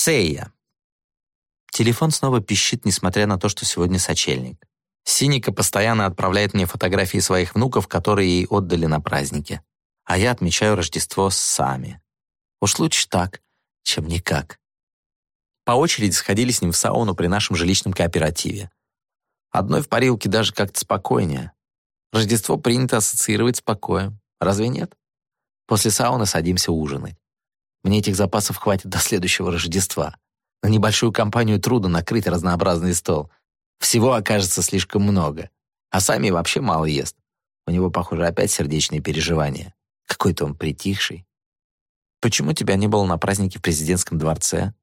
Сея. Телефон снова пищит, несмотря на то, что сегодня сочельник. Синика постоянно отправляет мне фотографии своих внуков, которые ей отдали на празднике. А я отмечаю Рождество сами. Уж лучше так, чем никак. По очереди сходили с ним в сауну при нашем жилищном кооперативе. Одной в парилке даже как-то спокойнее. Рождество принято ассоциировать с покоем. Разве нет? После сауны садимся ужинать. Мне этих запасов хватит до следующего Рождества. На небольшую компанию трудно накрыть разнообразный стол. Всего окажется слишком много. А сами вообще мало ест. У него, похоже, опять сердечные переживания. Какой-то он притихший. Почему тебя не было на празднике в президентском дворце?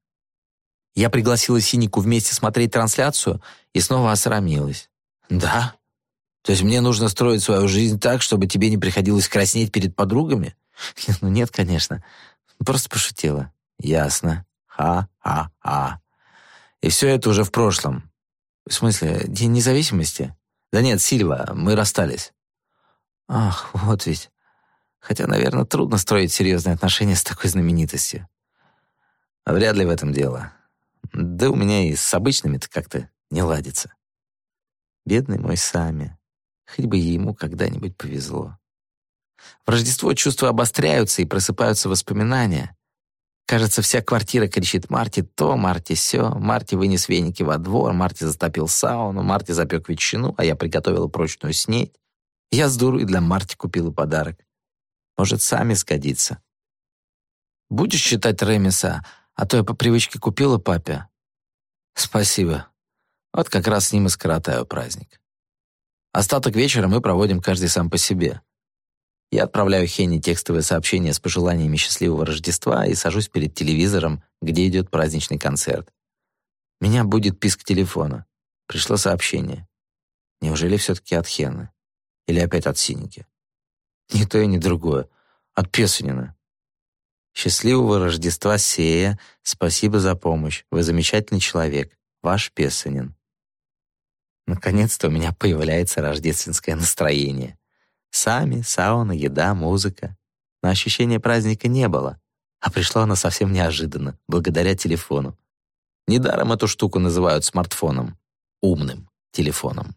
Я пригласила Синику вместе смотреть трансляцию и снова осрамилась. Да? То есть мне нужно строить свою жизнь так, чтобы тебе не приходилось краснеть перед подругами? Ну нет, конечно. Просто пошутила. Ясно. Ха-ха-ха. И все это уже в прошлом. В смысле, День независимости? Да нет, Сильва, мы расстались. Ах, вот ведь. Хотя, наверное, трудно строить серьезные отношения с такой знаменитостью. Вряд ли в этом дело. Да у меня и с обычными-то как-то не ладится. Бедный мой Сами. Хоть бы ему когда-нибудь повезло. В Рождество чувства обостряются и просыпаются воспоминания. Кажется, вся квартира кричит «Марти то, Марти сё», Марти вынес веники во двор, Марти затопил сауну, Марти запек ветчину, а я приготовила прочную снеть. Я с дурой для Марти купила подарок. Может, сами сгодится. Будешь читать Ремиса, а то я по привычке купила папе. Спасибо. Вот как раз с ним и скоротаю праздник. Остаток вечера мы проводим каждый сам по себе. Я отправляю Хенни текстовое сообщение с пожеланиями счастливого Рождества и сажусь перед телевизором, где идет праздничный концерт. Меня будет писк телефона. Пришло сообщение. Неужели все-таки от Хены? Или опять от Синики? Ни то и ни другое. От Песунина. Счастливого Рождества, Сея. Спасибо за помощь. Вы замечательный человек. Ваш Песунин. Наконец-то у меня появляется рождественское настроение. Сами, сауна, еда, музыка. Но ощущения праздника не было. А пришло оно совсем неожиданно, благодаря телефону. Недаром эту штуку называют смартфоном. Умным телефоном.